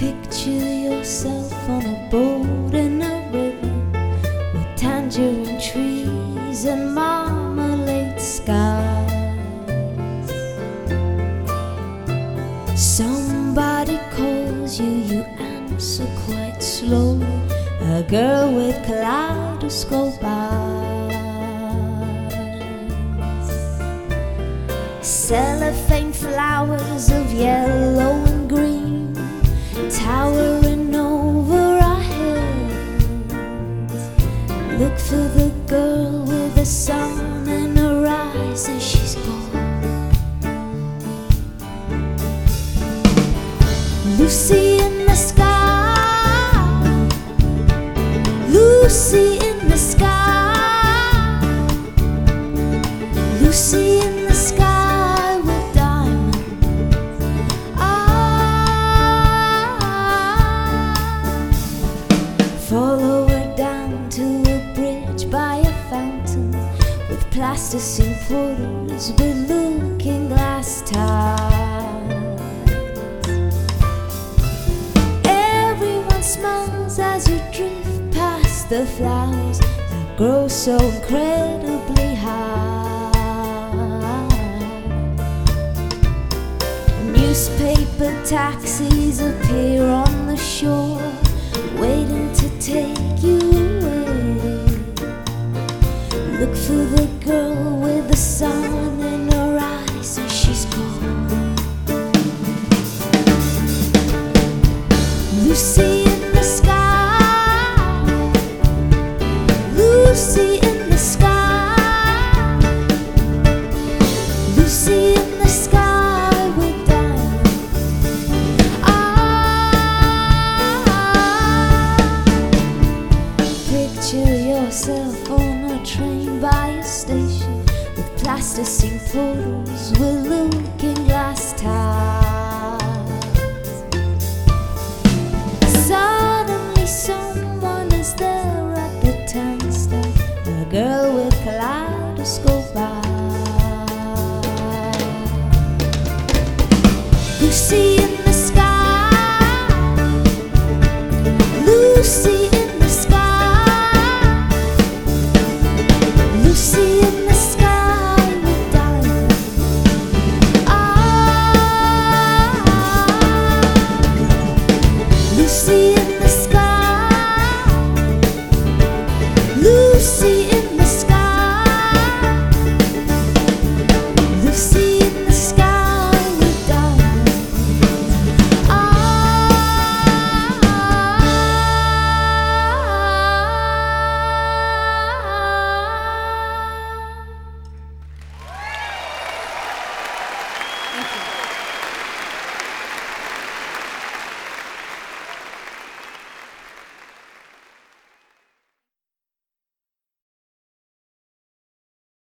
Picture yourself on a boat in a river with tangerine trees and marmalade skies. Somebody calls you, you answer quite slow. A girl with kaleidoscope eyes. Cellophane flowers of yellow Look for the girl with the sun in her eyes and she's gone. Lucy in the sky, Lucy with plasticine portals with looking glass tiles. Everyone smiles as you drift past the flowers that grow so incredibly high. Newspaper taxis appear For the girl with the sun in her eyes, and she's gone. Lucy in the sky, Lucy in the sky, Lucy in the sky with diamonds. Ah, picture yourself on train by a station with plasticine portals with looking glass tiles. Suddenly, someone is there at the turnstile. A girl with kaleidoscope eyes. Lucy in